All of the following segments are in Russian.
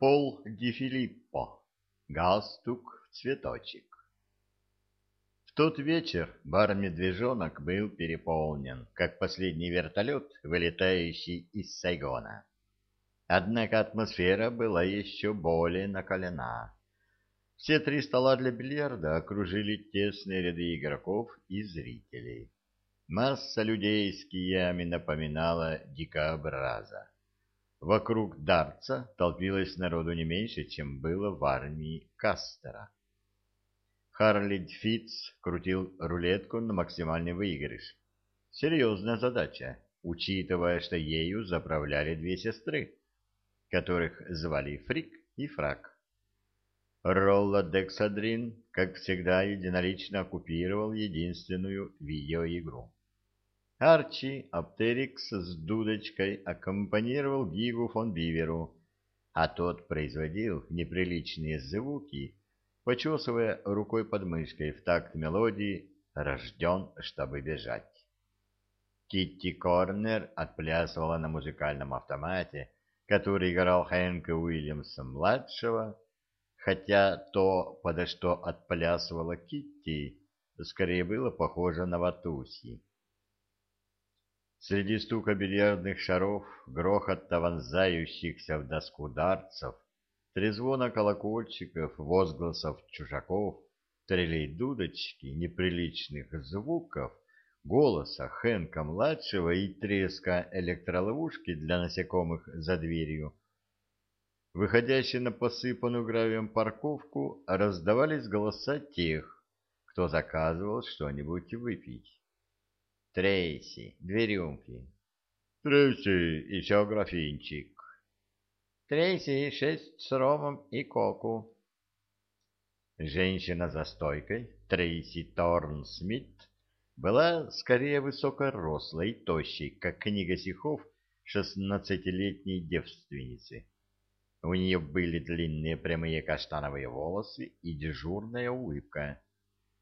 Пол Ди Филиппо. Галстук в цветочек. В тот вечер бар-медвежонок был переполнен, как последний вертолет, вылетающий из Сайгона. Однако атмосфера была еще более накалена. Все три стола для бильярда окружили тесные ряды игроков и зрителей. Масса людей с киями напоминала дикообраза. Вокруг Дарца толпилось народу не меньше, чем было в армии Кастера. Харли Фитц крутил рулетку на максимальный выигрыш. Серьезная задача, учитывая, что ею заправляли две сестры, которых звали Фрик и Фрак. Ролла Дексадрин, как всегда, единолично оккупировал единственную видеоигру. Арчи Аптерикс с дудочкой аккомпанировал Гигу фон Биверу, а тот производил неприличные звуки, почесывая рукой под мышкой в такт мелодии «Рожден, чтобы бежать». Китти Корнер отплясывала на музыкальном автомате, который играл Хэнка Уильямса-младшего, хотя то, подо что отплясывала Китти, скорее было похоже на ватуси. Среди стука бильярдных шаров, грохота вонзающихся в доску дарцев, трезвона колокольчиков, возгласов чужаков, трелей дудочки, неприличных звуков, голоса Хэнка-младшего и треска электроловушки для насекомых за дверью, выходящие на посыпанную гравием парковку, раздавались голоса тех, кто заказывал что-нибудь выпить. Трейси, две рюмки. Трейси, еще графинчик. Трейси, шесть с ромом и коку. Женщина за стойкой, Трейси Торн Смит, была скорее высокорослой и тощей, как книга стихов шестнадцатилетней девственницы. У нее были длинные прямые каштановые волосы и дежурная улыбка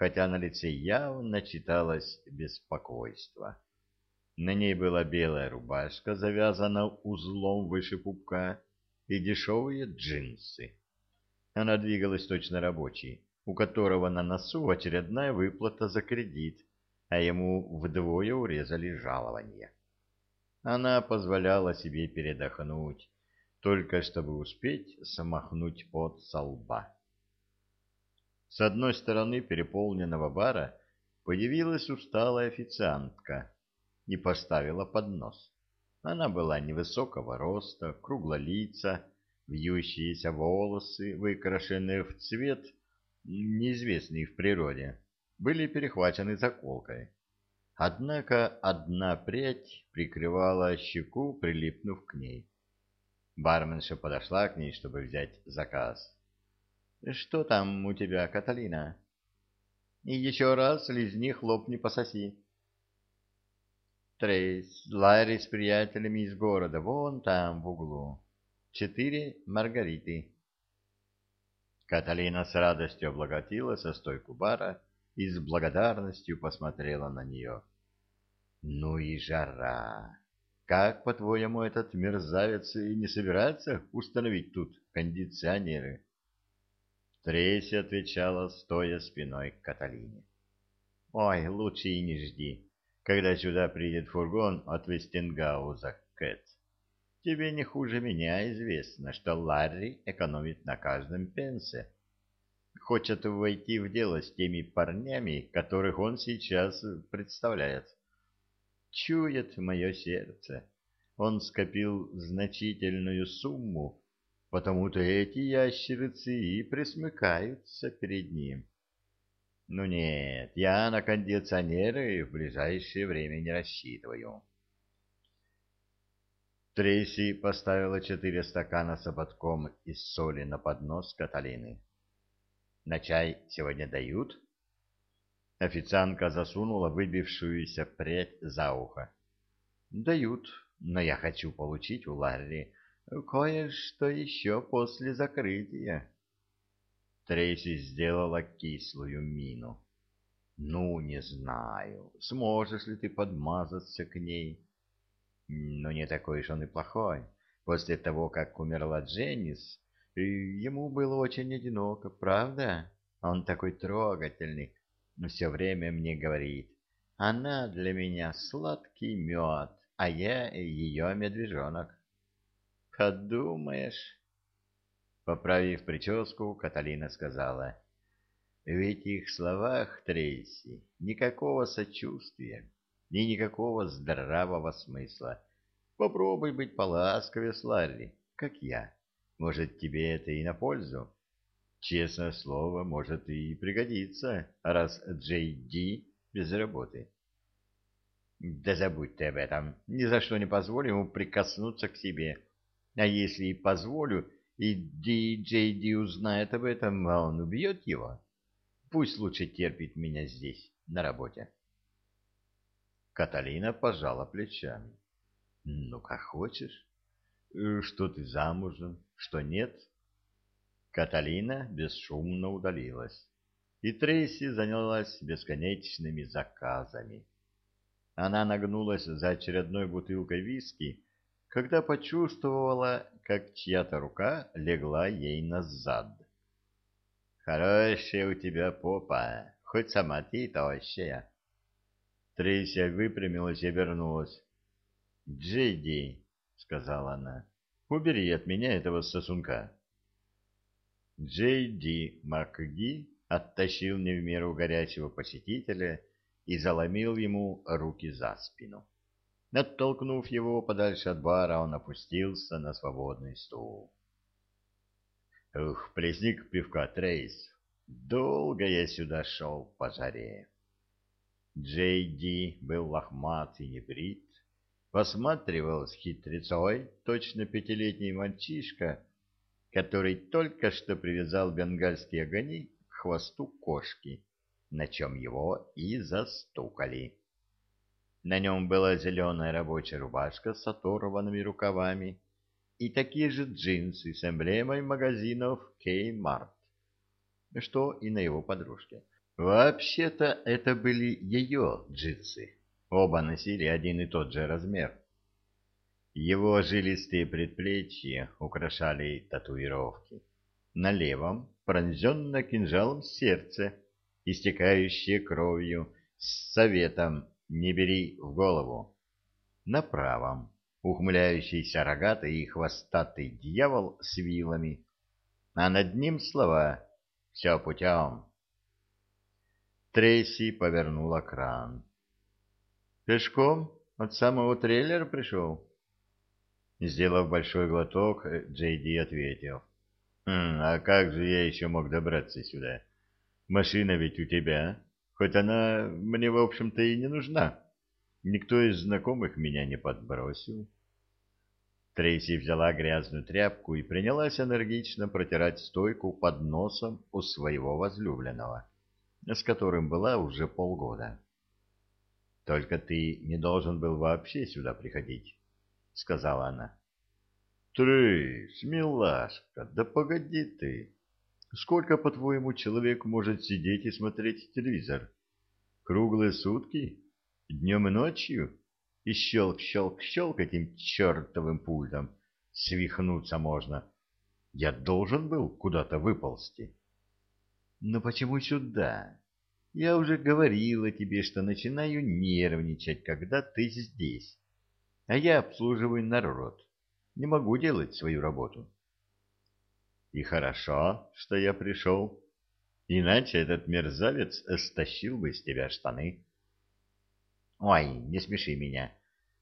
хотя на лице явно читалось беспокойство. На ней была белая рубашка, завязана узлом выше пупка, и дешевые джинсы. Она двигалась точно рабочий, у которого на носу очередная выплата за кредит, а ему вдвое урезали жалование. Она позволяла себе передохнуть, только чтобы успеть смахнуть пот со лба. С одной стороны переполненного бара появилась усталая официантка и поставила поднос. Она была невысокого роста, круглолица, вьющиеся волосы, выкрашенные в цвет, неизвестный в природе, были перехвачены заколкой. Однако одна прядь прикрывала щеку, прилипнув к ней. Барменша подошла к ней, чтобы взять заказ. Что там у тебя, Каталина? И еще раз лизни, хлопни, пососи. Трейс, Ларри с приятелями из города, вон там, в углу. Четыре Маргариты. Каталина с радостью облаготила со стойку бара и с благодарностью посмотрела на нее. «Ну и жара! Как, по-твоему, этот мерзавец и не собирается установить тут кондиционеры?» Трейси отвечала, стоя спиной к Каталине. «Ой, лучше и не жди, когда сюда придет фургон от Вестингауза, Кэт. Тебе не хуже меня известно, что Ларри экономит на каждом пенсе. Хочет войти в дело с теми парнями, которых он сейчас представляет. Чует мое сердце. Он скопил значительную сумму, потому-то эти ящерицы и присмыкаются перед ним. Ну нет, я на кондиционеры в ближайшее время не рассчитываю. Трейси поставила четыре стакана с ободком из соли на поднос Каталины. «На чай сегодня дают?» Официантка засунула выбившуюся прядь за ухо. «Дают, но я хочу получить у Ларри кое-что еще после закрытия. Трейси сделала кислую мину. Ну, не знаю, сможешь ли ты подмазаться к ней. Но не такой уж он и плохой. После того, как умерла Дженнис, ему было очень одиноко, правда? Он такой трогательный, но все время мне говорит, она для меня сладкий мед, а я ее медвежонок. Подумаешь. Поправив прическу, Каталина сказала, в этих словах, Трейси, никакого сочувствия и никакого здравого смысла. Попробуй быть поласковее с Ларри, как я. Может, тебе это и на пользу. Честное слово, может и пригодится, раз Джей Ди без работы. Да забудь ты об этом. Ни за что не позволю ему прикоснуться к себе. А если и позволю, и Ди Джей Ди узнает об этом, а он убьет его, пусть лучше терпит меня здесь, на работе. Каталина пожала плечами. Ну, как хочешь. Э, что ты замужем, что нет? Каталина бесшумно удалилась, и Трейси занялась бесконечными заказами. Она нагнулась за очередной бутылкой виски, когда почувствовала, как чья-то рука легла ей назад. «Хорошая у тебя попа, хоть сама ты тощая». Трейси выпрямилась и вернулась. «Джейди», — сказала она, — «убери от меня этого сосунка». Джейди МакГи оттащил не в меру горячего посетителя и заломил ему руки за спину. Оттолкнув его подальше от бара, он опустился на свободный стул. Ух, плесник пивка, Трейс. Долго я сюда шел по жаре. Джей Ди был лохмат и небрит, посматривал с хитрецой точно пятилетний мальчишка, который только что привязал бенгальские огонь к хвосту кошки на чем его и застукали. На нем была зеленая рабочая рубашка с оторванными рукавами и такие же джинсы с эмблемой магазинов Kmart, что и на его подружке. Вообще-то это были ее джинсы. Оба носили один и тот же размер. Его жилистые предплечья украшали татуировки. На левом пронзенно кинжалом сердце — истекающее кровью, с советом «не бери в голову». На правом ухмыляющийся рогатый и хвостатый дьявол с вилами, а над ним слова «все путем». Трейси повернула кран. «Пешком от самого трейлера пришел?» Сделав большой глоток, Джейди ответил. «Хм, «А как же я еще мог добраться сюда?» Машина ведь у тебя, хоть она мне, в общем-то, и не нужна. Никто из знакомых меня не подбросил. Трейси взяла грязную тряпку и принялась энергично протирать стойку под носом у своего возлюбленного, с которым была уже полгода. — Только ты не должен был вообще сюда приходить, — сказала она. — Трейс, милашка, да погоди ты! Сколько, по-твоему, человек может сидеть и смотреть телевизор? Круглые сутки? Днем и ночью? И щелк-щелк-щелк этим чертовым пультом. Свихнуться можно. Я должен был куда-то выползти. Но почему сюда? Я уже говорила тебе, что начинаю нервничать, когда ты здесь. А я обслуживаю народ. Не могу делать свою работу. И хорошо, что я пришел. Иначе этот мерзавец стащил бы с тебя штаны. Ой, не смеши меня.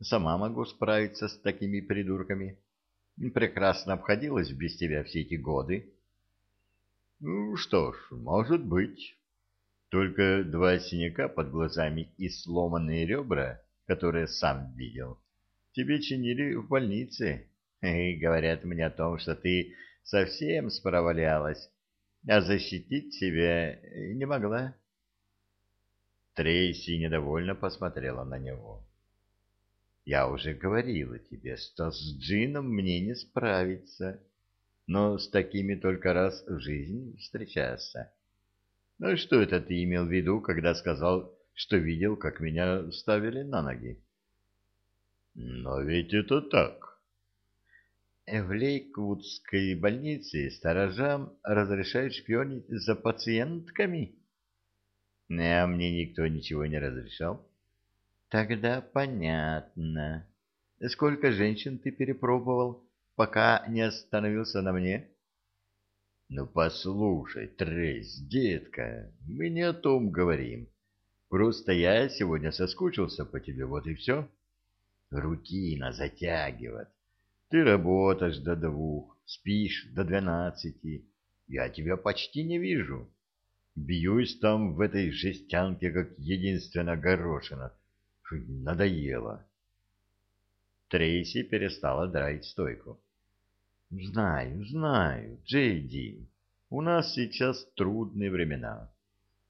Сама могу справиться с такими придурками. Прекрасно обходилась без тебя все эти годы. Ну, что ж, может быть. Только два синяка под глазами и сломанные ребра, которые сам видел, тебе чинили в больнице. И говорят мне о том, что ты совсем справлялась, а защитить себя не могла. Трейси недовольно посмотрела на него. «Я уже говорила тебе, что с Джином мне не справиться, но с такими только раз в жизни встречаться. Ну что это ты имел в виду, когда сказал, что видел, как меня ставили на ноги?» «Но ведь это так. В Лейквудской больнице сторожам разрешают шпионить за пациентками? А мне никто ничего не разрешал. Тогда понятно. Сколько женщин ты перепробовал, пока не остановился на мне? Ну, послушай, Трейс, детка, мы не о том говорим. Просто я сегодня соскучился по тебе, вот и все. Рутина затягивает. Ты работаешь до двух, спишь до двенадцати. Я тебя почти не вижу. Бьюсь там в этой жестянке, как единственная горошина. Надоело. Трейси перестала драить стойку. Знаю, знаю, Джейди, у нас сейчас трудные времена.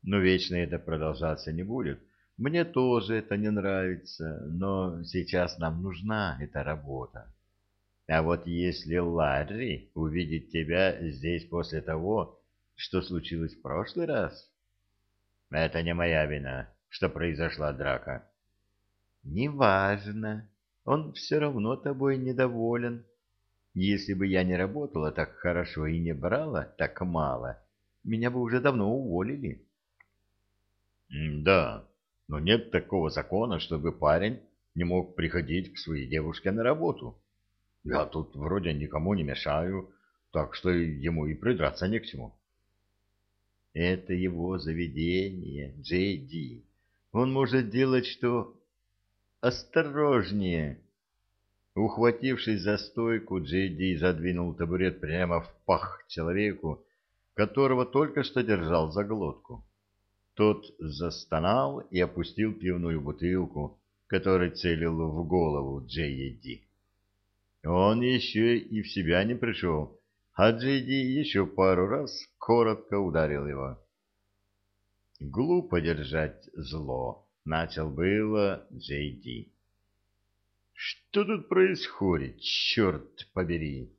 Но вечно это продолжаться не будет. Мне тоже это не нравится, но сейчас нам нужна эта работа. А вот если Ларри увидит тебя здесь после того, что случилось в прошлый раз... Это не моя вина, что произошла драка. Неважно, он все равно тобой недоволен. Если бы я не работала так хорошо и не брала так мало, меня бы уже давно уволили. Да, но нет такого закона, чтобы парень не мог приходить к своей девушке на работу. Я тут вроде никому не мешаю, так что ему и придраться не к чему. Это его заведение, Джейди. Он может делать, что... Осторожнее! Ухватившись за стойку, Джейди задвинул табурет прямо в пах человеку, которого только что держал за глотку. Тот застонал и опустил пивную бутылку, который целил в голову Джейди. Он еще и в себя не пришел, а Джейди еще пару раз коротко ударил его. Глупо держать зло, начал было Джейди. Что тут происходит, черт побери?